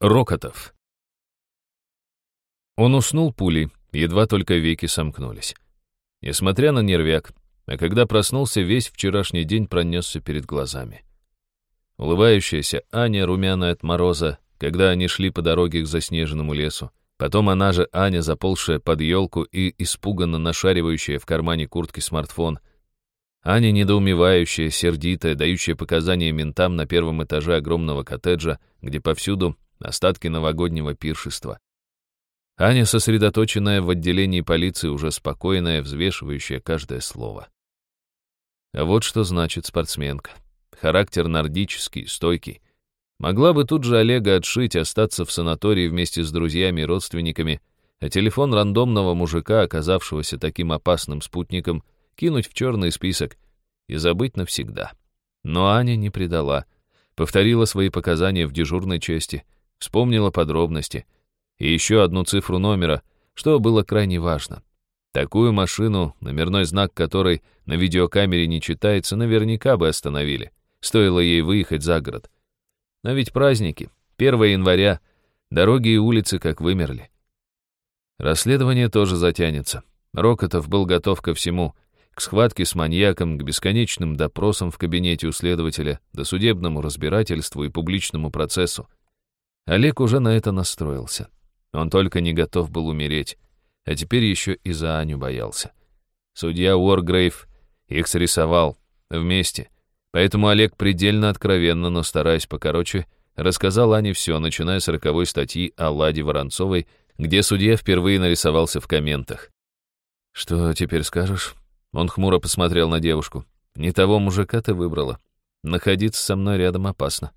Рокотов. Он уснул пулей, едва только веки сомкнулись. Несмотря на нервяк, а когда проснулся, весь вчерашний день пронесся перед глазами. Улыбающаяся Аня, румяная от мороза, когда они шли по дороге к заснеженному лесу, потом она же Аня, заползшая под елку и испуганно нашаривающая в кармане куртки смартфон, Аня, недоумевающая, сердитая, дающая показания ментам на первом этаже огромного коттеджа, где повсюду остатки новогоднего пиршества. Аня, сосредоточенная в отделении полиции, уже спокойная, взвешивающая каждое слово. А вот что значит спортсменка. Характер нордический, стойкий. Могла бы тут же Олега отшить, остаться в санатории вместе с друзьями и родственниками, а телефон рандомного мужика, оказавшегося таким опасным спутником, кинуть в черный список и забыть навсегда. Но Аня не предала. Повторила свои показания в дежурной части — вспомнила подробности. И еще одну цифру номера, что было крайне важно. Такую машину, номерной знак которой на видеокамере не читается, наверняка бы остановили. Стоило ей выехать за город. Но ведь праздники, 1 января, дороги и улицы как вымерли. Расследование тоже затянется. Рокотов был готов ко всему. К схватке с маньяком, к бесконечным допросам в кабинете у следователя, досудебному разбирательству и публичному процессу. Олег уже на это настроился. Он только не готов был умереть, а теперь еще и за Аню боялся. Судья Уоргрейв их срисовал вместе, поэтому Олег предельно откровенно, но стараясь покороче, рассказал Ане все, начиная с роковой статьи о Ладе Воронцовой, где судья впервые нарисовался в комментах. «Что теперь скажешь?» Он хмуро посмотрел на девушку. «Не того мужика ты выбрала. Находиться со мной рядом опасно.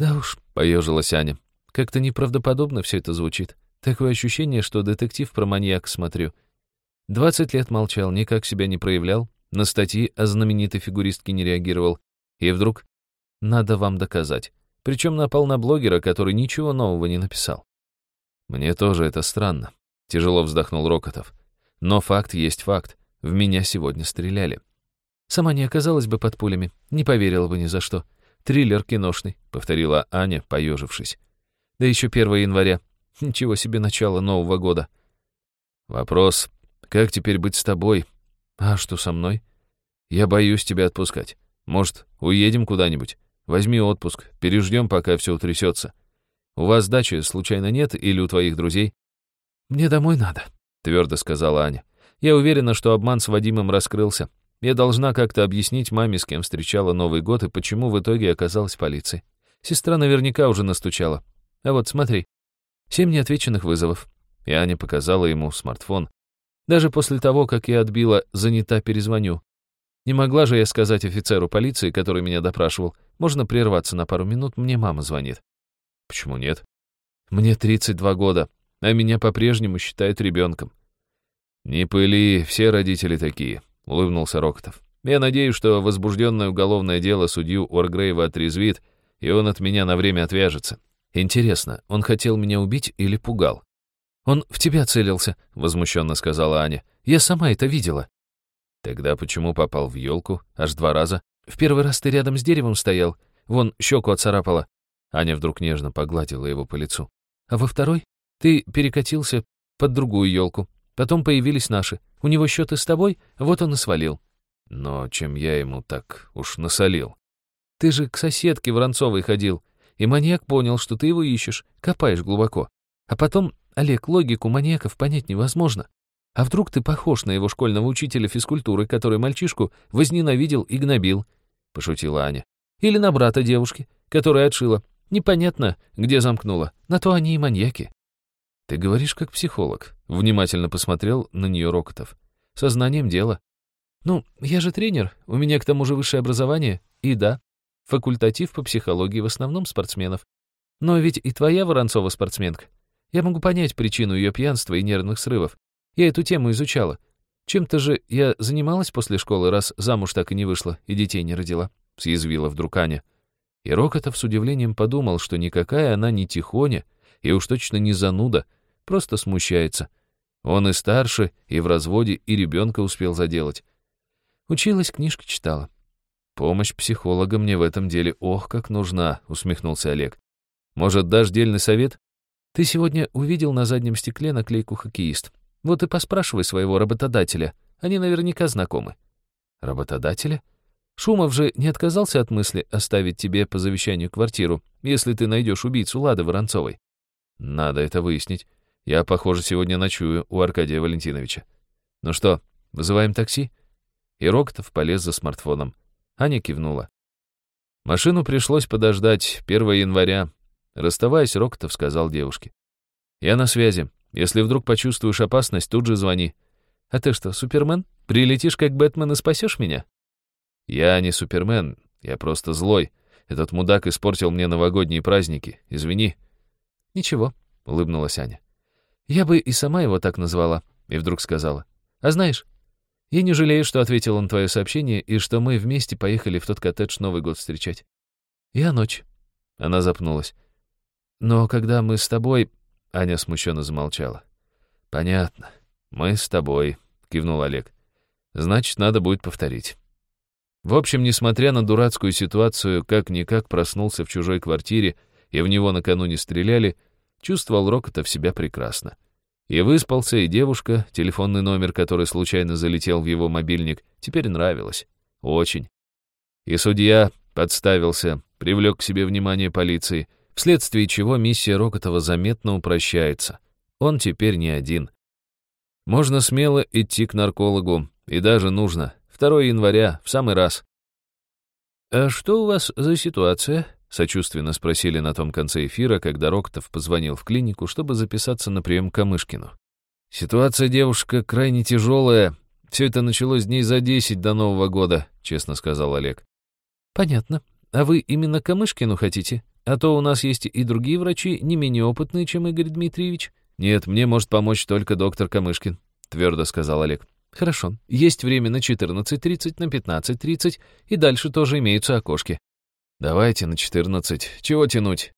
«Да уж», — поежилась Аня. «Как-то неправдоподобно все это звучит. Такое ощущение, что детектив про маньяка смотрю. Двадцать лет молчал, никак себя не проявлял, на статьи о знаменитой фигуристке не реагировал. И вдруг надо вам доказать. Причем напал на блогера, который ничего нового не написал. Мне тоже это странно. Тяжело вздохнул Рокотов. Но факт есть факт. В меня сегодня стреляли. Сама не оказалась бы под пулями, не поверила бы ни за что. Триллер киношный», — повторила Аня, поежившись. «Да еще 1 января. Ничего себе начало Нового года». «Вопрос, как теперь быть с тобой? А что со мной? Я боюсь тебя отпускать. Может, уедем куда-нибудь? Возьми отпуск, переждем, пока все утрясется. У вас дачи случайно нет или у твоих друзей?» «Мне домой надо», — твердо сказала Аня. «Я уверена, что обман с Вадимом раскрылся. Я должна как-то объяснить маме, с кем встречала Новый год и почему в итоге оказалась в полиции. Сестра наверняка уже настучала. А вот смотри, семь неотвеченных вызовов. И Аня показала ему смартфон. Даже после того, как я отбила «занята, перезвоню». Не могла же я сказать офицеру полиции, который меня допрашивал, можно прерваться на пару минут, мне мама звонит. Почему нет? Мне 32 года, а меня по-прежнему считают ребенком. Не пыли, все родители такие улыбнулся Рокотов. «Я надеюсь, что возбужденное уголовное дело судью Уоргрейва отрезвит, и он от меня на время отвяжется. Интересно, он хотел меня убить или пугал?» «Он в тебя целился», — возмущенно сказала Аня. «Я сама это видела». «Тогда почему попал в елку аж два раза? В первый раз ты рядом с деревом стоял, вон щеку отцарапала». Аня вдруг нежно погладила его по лицу. «А во второй ты перекатился под другую елку, Потом появились наши. У него счеты с тобой, вот он и свалил. Но чем я ему так уж насолил? Ты же к соседке Воронцовой ходил, и маньяк понял, что ты его ищешь, копаешь глубоко. А потом, Олег, логику маньяков понять невозможно. А вдруг ты похож на его школьного учителя физкультуры, который мальчишку возненавидел и гнобил? Пошутила Аня. Или на брата девушки, которая отшила. Непонятно, где замкнула. На то они и маньяки. «Ты говоришь как психолог», — внимательно посмотрел на нее Рокотов. «Сознанием дела». «Ну, я же тренер, у меня к тому же высшее образование, и да, факультатив по психологии в основном спортсменов. Но ведь и твоя Воронцова спортсменка. Я могу понять причину ее пьянства и нервных срывов. Я эту тему изучала. Чем-то же я занималась после школы, раз замуж так и не вышла и детей не родила», — съязвила вдруг Аня. И Рокотов с удивлением подумал, что никакая она не тихоня, и уж точно не зануда, просто смущается. Он и старше, и в разводе, и ребенка успел заделать. Училась, книжки читала. «Помощь психолога мне в этом деле ох, как нужна», — усмехнулся Олег. Может, дашь дельный совет? Ты сегодня увидел на заднем стекле наклейку «Хоккеист». Вот и поспрашивай своего работодателя. Они наверняка знакомы. Работодателя? Шумов же не отказался от мысли оставить тебе по завещанию квартиру, если ты найдешь убийцу Лады Воронцовой. Надо это выяснить. Я, похоже, сегодня ночую у Аркадия Валентиновича. Ну что, вызываем такси? И Рокотов полез за смартфоном. Аня кивнула. Машину пришлось подождать 1 января. Расставаясь, Рокотов сказал девушке. «Я на связи. Если вдруг почувствуешь опасность, тут же звони». «А ты что, Супермен? Прилетишь как Бэтмен и спасешь меня?» «Я не Супермен, я просто злой. Этот мудак испортил мне новогодние праздники. Извини». «Ничего», — улыбнулась Аня. «Я бы и сама его так назвала», — и вдруг сказала. «А знаешь, я не жалею, что ответил на твое сообщение и что мы вместе поехали в тот коттедж Новый год встречать. Я ночь». Она запнулась. «Но когда мы с тобой...» Аня смущенно замолчала. «Понятно. Мы с тобой», — кивнул Олег. «Значит, надо будет повторить». В общем, несмотря на дурацкую ситуацию, как-никак проснулся в чужой квартире, и в него накануне стреляли, чувствовал Рокота в себя прекрасно. И выспался, и девушка, телефонный номер, который случайно залетел в его мобильник, теперь нравилась. Очень. И судья подставился, привлек к себе внимание полиции, вследствие чего миссия Рокотова заметно упрощается. Он теперь не один. Можно смело идти к наркологу, и даже нужно. 2 января, в самый раз. «А что у вас за ситуация?» Сочувственно спросили на том конце эфира, когда Роктов позвонил в клинику, чтобы записаться на прием к Камышкину. «Ситуация, девушка, крайне тяжелая. Все это началось дней за десять до Нового года», — честно сказал Олег. «Понятно. А вы именно Камышкину хотите? А то у нас есть и другие врачи, не менее опытные, чем Игорь Дмитриевич». «Нет, мне может помочь только доктор Камышкин», — твердо сказал Олег. «Хорошо. Есть время на 14.30, на 15.30, и дальше тоже имеются окошки. Давайте на 14. Чего тянуть?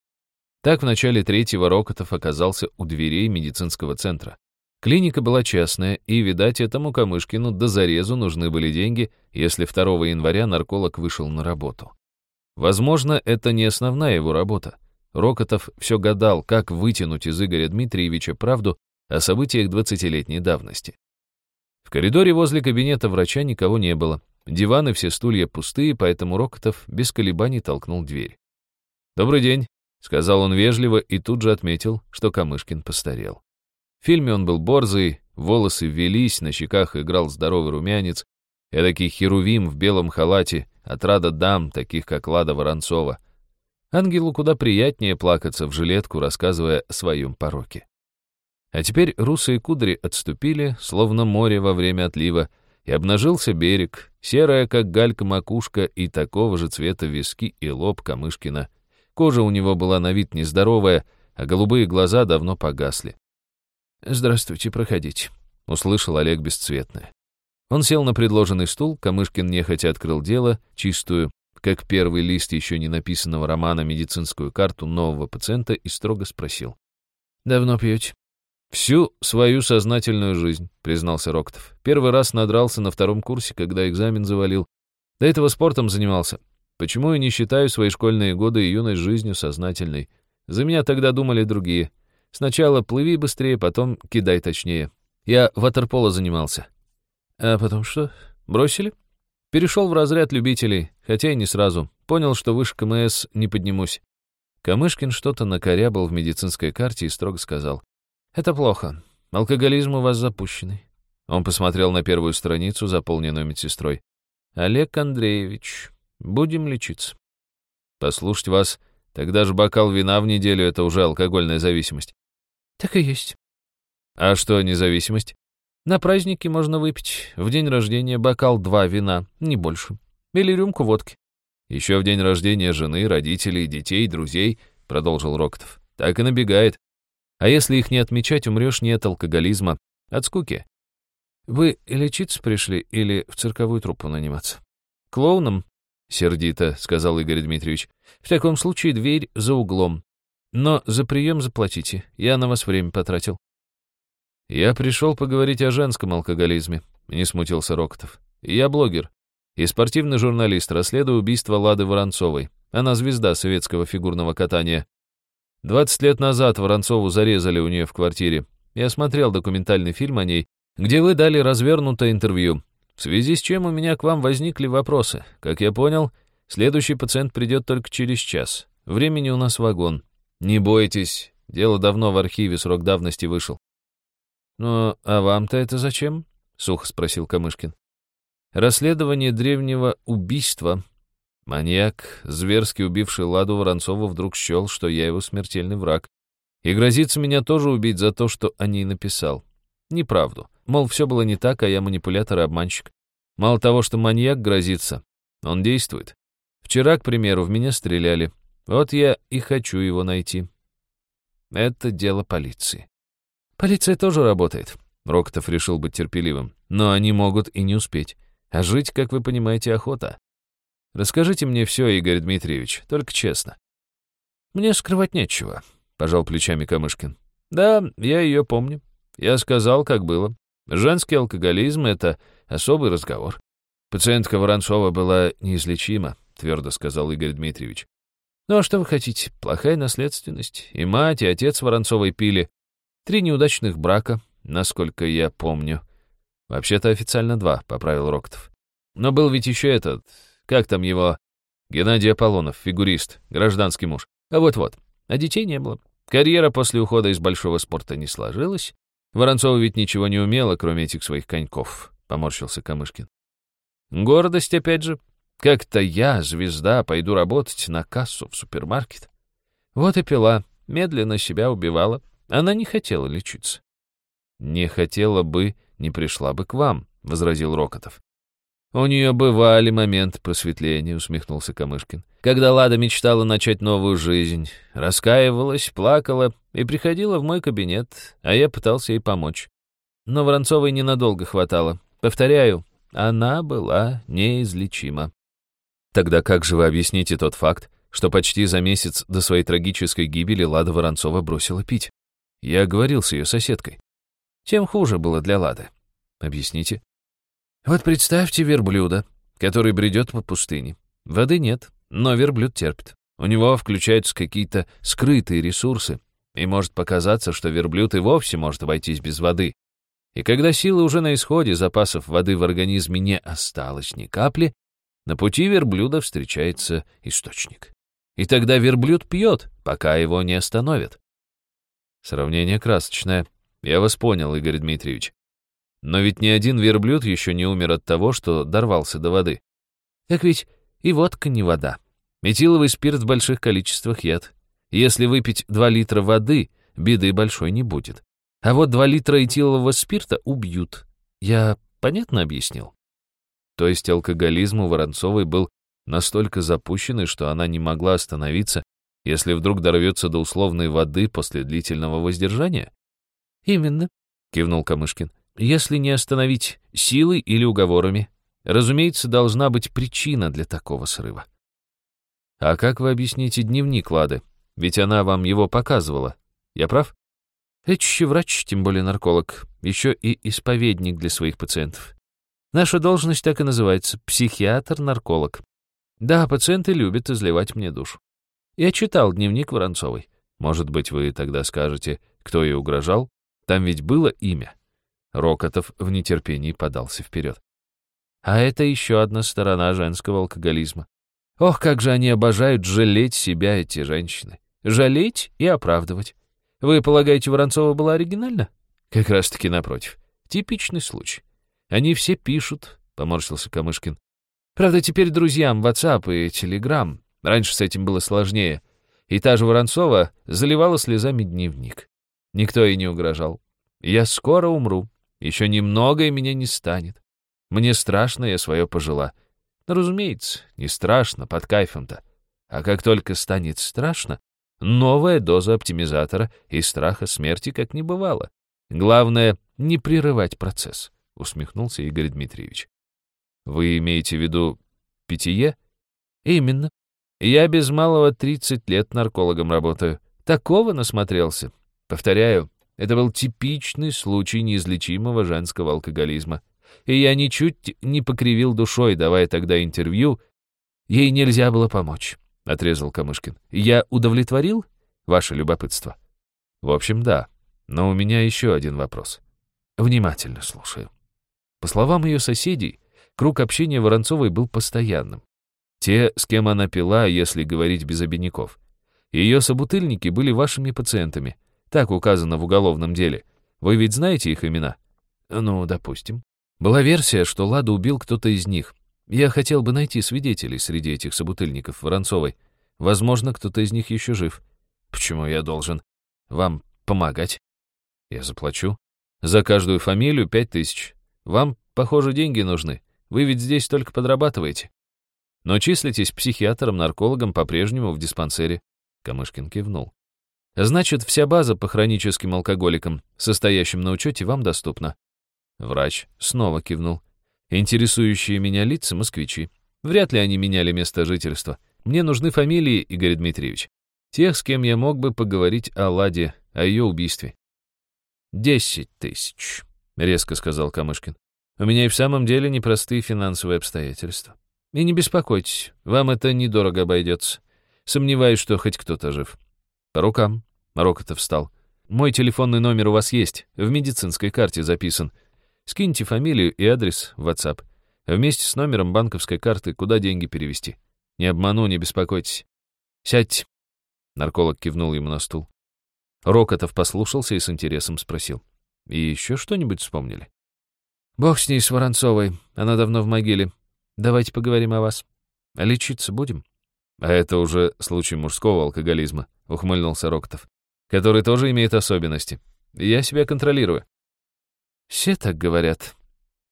Так в начале третьего Рокотов оказался у дверей медицинского центра. Клиника была частная, и, видать, этому Камышкину до зарезу нужны были деньги, если 2 января нарколог вышел на работу. Возможно, это не основная его работа. Рокотов все гадал, как вытянуть из Игоря Дмитриевича правду о событиях 20-летней давности. В коридоре возле кабинета врача никого не было. Диваны, все стулья пустые, поэтому Рокотов без колебаний толкнул дверь. «Добрый день», — сказал он вежливо и тут же отметил, что Камышкин постарел. В фильме он был борзый, волосы велись, на щеках играл здоровый румянец, эдакий херувим в белом халате, отрада дам, таких как Лада Воронцова. Ангелу куда приятнее плакаться в жилетку, рассказывая о своем пороке. А теперь русые кудри отступили, словно море во время отлива, и обнажился берег, серая, как галька макушка, и такого же цвета виски и лоб Камышкина. Кожа у него была на вид нездоровая, а голубые глаза давно погасли. «Здравствуйте, проходите», — услышал Олег бесцветное. Он сел на предложенный стул, Камышкин нехотя открыл дело, чистую, как первый лист еще не написанного романа медицинскую карту нового пациента и строго спросил. «Давно пьете?» «Всю свою сознательную жизнь», — признался Роктов. «Первый раз надрался на втором курсе, когда экзамен завалил. До этого спортом занимался. Почему я не считаю свои школьные годы и юность жизнью сознательной? За меня тогда думали другие. Сначала плыви быстрее, потом кидай точнее. Я ватерполо занимался». «А потом что? Бросили?» Перешел в разряд любителей, хотя и не сразу. Понял, что выше КМС не поднимусь. Камышкин что-то накорябал в медицинской карте и строго сказал. «Это плохо. Алкоголизм у вас запущенный». Он посмотрел на первую страницу, заполненную медсестрой. «Олег Андреевич, будем лечиться». «Послушать вас, тогда же бокал вина в неделю — это уже алкогольная зависимость». «Так и есть». «А что независимость?» «На праздники можно выпить. В день рождения бокал два вина, не больше. Или рюмку водки». «Еще в день рождения жены, родителей, детей, друзей», — продолжил Рокотов. «Так и набегает. А если их не отмечать, умрешь не от алкоголизма, от скуки. Вы лечиться пришли или в цирковую труппу наниматься? Клоуном? Сердито, сказал Игорь Дмитриевич. В таком случае дверь за углом. Но за прием заплатите. Я на вас время потратил. Я пришел поговорить о женском алкоголизме, не смутился Рокотов. Я блогер и спортивный журналист, расследую убийство Лады Воронцовой. Она звезда советского фигурного катания. 20 лет назад Воронцову зарезали у нее в квартире. Я смотрел документальный фильм о ней, где вы дали развернутое интервью, в связи с чем у меня к вам возникли вопросы. Как я понял, следующий пациент придет только через час. Времени у нас вагон. Не бойтесь, дело давно в архиве, срок давности вышел. «Ну, а вам-то это зачем?» — сухо спросил Камышкин. «Расследование древнего убийства Маньяк, зверски убивший Ладу Воронцову, вдруг счел, что я его смертельный враг, и грозится меня тоже убить за то, что о ней написал. Неправду. Мол, все было не так, а я манипулятор и обманщик. Мало того, что маньяк грозится, он действует. Вчера, к примеру, в меня стреляли. Вот я и хочу его найти. Это дело полиции. Полиция тоже работает. Рокотов решил быть терпеливым. Но они могут и не успеть. А жить, как вы понимаете, охота. Расскажите мне все, Игорь Дмитриевич, только честно. Мне скрывать нечего, пожал плечами Камышкин. Да, я ее помню. Я сказал, как было. Женский алкоголизм — это особый разговор. Пациентка Воронцова была неизлечима, твердо сказал Игорь Дмитриевич. Ну а что вы хотите? Плохая наследственность. И мать, и отец Воронцовой пили. Три неудачных брака, насколько я помню. Вообще-то официально два, поправил Рокотов. Но был ведь еще этот, как там его? Геннадий Аполлонов, фигурист, гражданский муж. А вот-вот. А детей не было. Карьера после ухода из большого спорта не сложилась. Воронцова ведь ничего не умела, кроме этих своих коньков, поморщился Камышкин. Гордость, опять же. Как-то я, звезда, пойду работать на кассу в супермаркет. Вот и пила, медленно себя убивала. Она не хотела лечиться. «Не хотела бы, не пришла бы к вам», — возразил Рокотов. «У нее бывали моменты просветления», — усмехнулся Камышкин. «Когда Лада мечтала начать новую жизнь, раскаивалась, плакала и приходила в мой кабинет, а я пытался ей помочь. Но Воронцовой ненадолго хватало. Повторяю, она была неизлечима». «Тогда как же вы объясните тот факт, что почти за месяц до своей трагической гибели Лада Воронцова бросила пить? Я говорил с ее соседкой. Тем хуже было для Лады. Объясните». Вот представьте верблюда, который бредет по пустыне. Воды нет, но верблюд терпит. У него включаются какие-то скрытые ресурсы, и может показаться, что верблюд и вовсе может обойтись без воды. И когда силы уже на исходе, запасов воды в организме не осталось ни капли, на пути верблюда встречается источник. И тогда верблюд пьет, пока его не остановят. Сравнение красочное. Я вас понял, Игорь Дмитриевич. Но ведь ни один верблюд еще не умер от того, что дорвался до воды. Так ведь и водка не вода. Метиловый спирт в больших количествах яд. Если выпить 2 литра воды, беды большой не будет. А вот 2 литра этилового спирта убьют. Я понятно объяснил? То есть алкоголизм у Воронцовой был настолько запущенный, что она не могла остановиться, если вдруг дорвется до условной воды после длительного воздержания? «Именно», — кивнул Камышкин если не остановить силой или уговорами. Разумеется, должна быть причина для такого срыва. А как вы объясните дневник Лады? Ведь она вам его показывала. Я прав? Лечащий врач, тем более нарколог, еще и исповедник для своих пациентов. Наша должность так и называется — психиатр-нарколог. Да, пациенты любят изливать мне душу. Я читал дневник Воронцовой. Может быть, вы тогда скажете, кто ей угрожал? Там ведь было имя. Рокотов в нетерпении подался вперед. А это еще одна сторона женского алкоголизма. Ох, как же они обожают жалеть себя, эти женщины. Жалеть и оправдывать. Вы полагаете, Воронцова была оригинальна? Как раз-таки напротив. Типичный случай. Они все пишут, — поморщился Камышкин. Правда, теперь друзьям WhatsApp и Telegram. Раньше с этим было сложнее. И та же Воронцова заливала слезами дневник. Никто ей не угрожал. Я скоро умру. Еще немного, и меня не станет. Мне страшно, я свое пожила. Но, разумеется, не страшно, под кайфом-то. А как только станет страшно, новая доза оптимизатора и страха смерти как не бывало. Главное — не прерывать процесс, — усмехнулся Игорь Дмитриевич. Вы имеете в виду питье? Именно. Я без малого 30 лет наркологом работаю. Такого насмотрелся. Повторяю, это был типичный случай неизлечимого женского алкоголизма. И я ничуть не покривил душой, давая тогда интервью. Ей нельзя было помочь, — отрезал Камышкин. Я удовлетворил? ваше любопытство? В общем, да. Но у меня еще один вопрос. Внимательно слушаю. По словам ее соседей, круг общения Воронцовой был постоянным. Те, с кем она пила, если говорить без обиняков. Ее собутыльники были вашими пациентами. Так указано в уголовном деле. Вы ведь знаете их имена? Ну, допустим. Была версия, что Ладу убил кто-то из них. Я хотел бы найти свидетелей среди этих собутыльников Воронцовой. Возможно, кто-то из них еще жив. Почему я должен вам помогать? Я заплачу. За каждую фамилию пять тысяч. Вам, похоже, деньги нужны. Вы ведь здесь только подрабатываете. Но числитесь психиатром, наркологом по-прежнему в диспансере. Камышкин кивнул. Значит, вся база по хроническим алкоголикам, состоящим на учете, вам доступна. Врач снова кивнул. Интересующие меня лица — москвичи. Вряд ли они меняли место жительства. Мне нужны фамилии, Игорь Дмитриевич. Тех, с кем я мог бы поговорить о Ладе, о ее убийстве. «Десять тысяч», — резко сказал Камышкин. «У меня и в самом деле непростые финансовые обстоятельства. И не беспокойтесь, вам это недорого обойдется. Сомневаюсь, что хоть кто-то жив». «По рукам», — Рокотов встал. «Мой телефонный номер у вас есть, в медицинской карте записан. Скиньте фамилию и адрес в WhatsApp. Вместе с номером банковской карты, куда деньги перевести. Не обману, не беспокойтесь. Сядьте. Нарколог кивнул ему на стул. Рокотов послушался и с интересом спросил. И еще что-нибудь вспомнили? Бог с ней, с Воронцовой. Она давно в могиле. Давайте поговорим о вас. Лечиться будем? А это уже случай мужского алкоголизма, ухмыльнулся Рокотов, который тоже имеет особенности. Я себя контролирую. Все так говорят.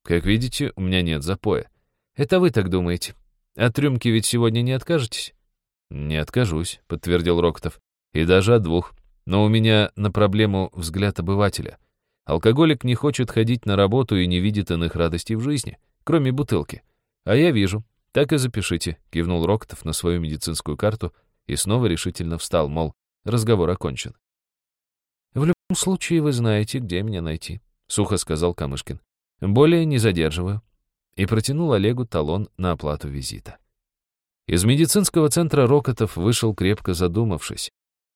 Как видите, у меня нет запоя. Это вы так думаете. От рюмки ведь сегодня не откажетесь? Не откажусь, подтвердил Рокотов. И даже от двух. Но у меня на проблему взгляд обывателя. Алкоголик не хочет ходить на работу и не видит иных радостей в жизни, кроме бутылки. А я вижу. Так и запишите, кивнул Рокотов на свою медицинскую карту и снова решительно встал, мол, разговор окончен. В любом случае вы знаете, где меня найти сухо сказал Камышкин. Более не задерживаю. И протянул Олегу талон на оплату визита. Из медицинского центра Рокотов вышел крепко задумавшись.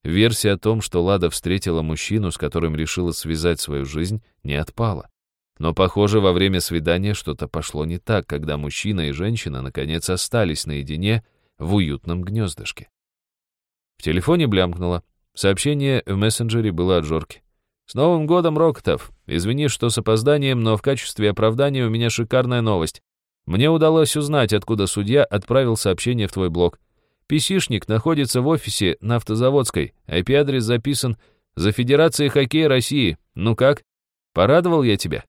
Версия о том, что Лада встретила мужчину, с которым решила связать свою жизнь, не отпала. Но, похоже, во время свидания что-то пошло не так, когда мужчина и женщина наконец остались наедине в уютном гнездышке. В телефоне блямкнуло. Сообщение в мессенджере было от Жорки. «С Новым годом, Рокотов! Извини, что с опозданием, но в качестве оправдания у меня шикарная новость. Мне удалось узнать, откуда судья отправил сообщение в твой блог. Писишник находится в офисе на Автозаводской, IP-адрес записан за Федерацией хоккея России. Ну как? Порадовал я тебя?»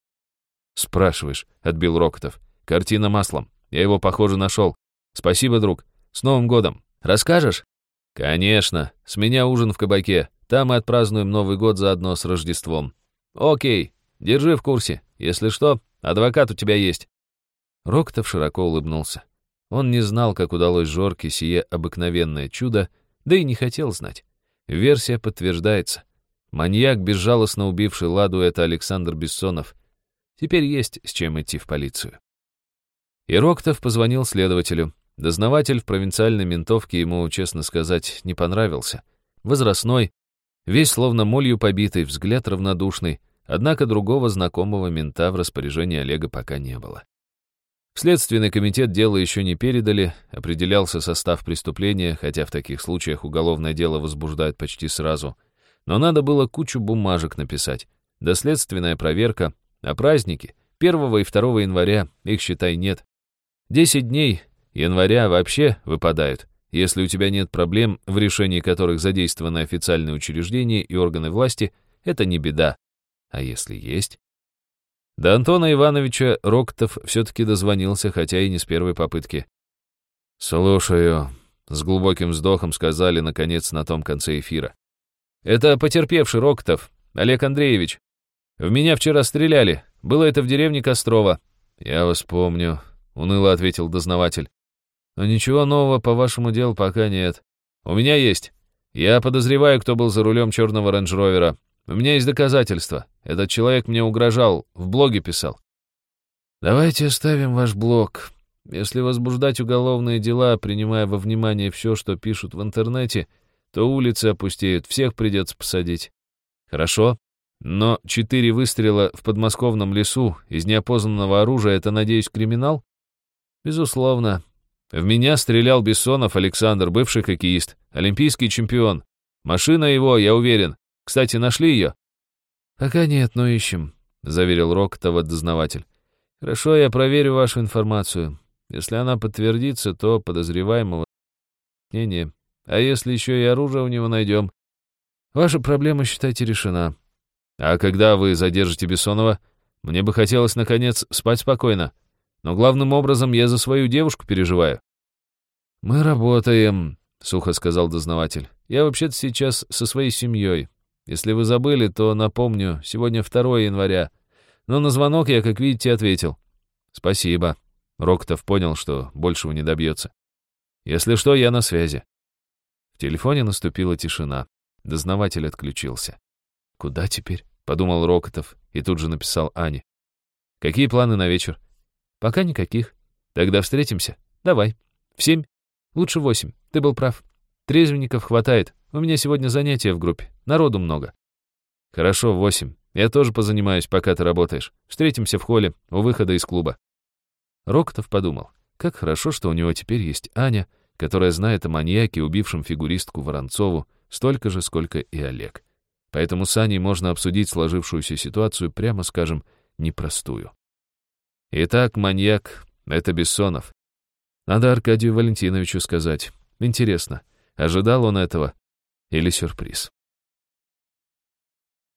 «Спрашиваешь», — отбил Рокотов. «Картина маслом. Я его, похоже, нашел. Спасибо, друг. С Новым годом. Расскажешь?» «Конечно. С меня ужин в кабаке. Там мы отпразднуем Новый год заодно с Рождеством. Окей, держи в курсе. Если что, адвокат у тебя есть». Роктов широко улыбнулся. Он не знал, как удалось Жорке сие обыкновенное чудо, да и не хотел знать. Версия подтверждается. Маньяк, безжалостно убивший Ладу, это Александр Бессонов. Теперь есть с чем идти в полицию. И Роктов позвонил следователю. Дознаватель в провинциальной ментовке ему, честно сказать, не понравился. Возрастной, Весь словно молью побитый, взгляд равнодушный, однако другого знакомого мента в распоряжении Олега пока не было. В Следственный комитет дело еще не передали, определялся состав преступления, хотя в таких случаях уголовное дело возбуждают почти сразу. Но надо было кучу бумажек написать. Доследственная проверка, а праздники 1 и 2 января, их, считай, нет. 10 дней января вообще выпадают. Если у тебя нет проблем, в решении которых задействованы официальные учреждения и органы власти, это не беда. А если есть? До Антона Ивановича Роктов все-таки дозвонился, хотя и не с первой попытки. «Слушаю», — с глубоким вздохом сказали, наконец, на том конце эфира. «Это потерпевший Роктов, Олег Андреевич. В меня вчера стреляли. Было это в деревне Кострова». «Я вас помню», — уныло ответил дознаватель. Но ничего нового по вашему делу пока нет. У меня есть. Я подозреваю, кто был за рулем черного рейндж-ровера. У меня есть доказательства. Этот человек мне угрожал, в блоге писал. Давайте оставим ваш блог. Если возбуждать уголовные дела, принимая во внимание все, что пишут в интернете, то улицы опустеют, всех придется посадить. Хорошо, но четыре выстрела в подмосковном лесу из неопознанного оружия — это, надеюсь, криминал? Безусловно. В меня стрелял Бессонов Александр, бывший хоккеист, олимпийский чемпион. Машина его, я уверен. Кстати, нашли ее? Пока нет, но ищем, — заверил Рокотова дознаватель. Хорошо, я проверю вашу информацию. Если она подтвердится, то подозреваемого не, не. А если еще и оружие у него найдем? Ваша проблема, считайте, решена. А когда вы задержите Бессонова, мне бы хотелось, наконец, спать спокойно. Но главным образом я за свою девушку переживаю. Мы работаем, — сухо сказал дознаватель. Я вообще-то сейчас со своей семьей. Если вы забыли, то напомню, сегодня 2 января. Но на звонок я, как видите, ответил. Спасибо. Роктов понял, что большего не добьется. Если что, я на связи. В телефоне наступила тишина. Дознаватель отключился. «Куда теперь?» — подумал Рокотов и тут же написал Ане. «Какие планы на вечер?» «Пока никаких. Тогда встретимся. Давай. В семь? Лучше восемь. Ты был прав. Трезвенников хватает. У меня сегодня занятия в группе. Народу много». «Хорошо, восемь. Я тоже позанимаюсь, пока ты работаешь. Встретимся в холле, у выхода из клуба». Рокотов подумал, как хорошо, что у него теперь есть Аня, которая знает о маньяке, убившем фигуристку Воронцову, столько же, сколько и Олег. Поэтому с Аней можно обсудить сложившуюся ситуацию, прямо скажем, непростую. Итак, маньяк — это Бессонов. Надо Аркадию Валентиновичу сказать. Интересно, ожидал он этого или сюрприз?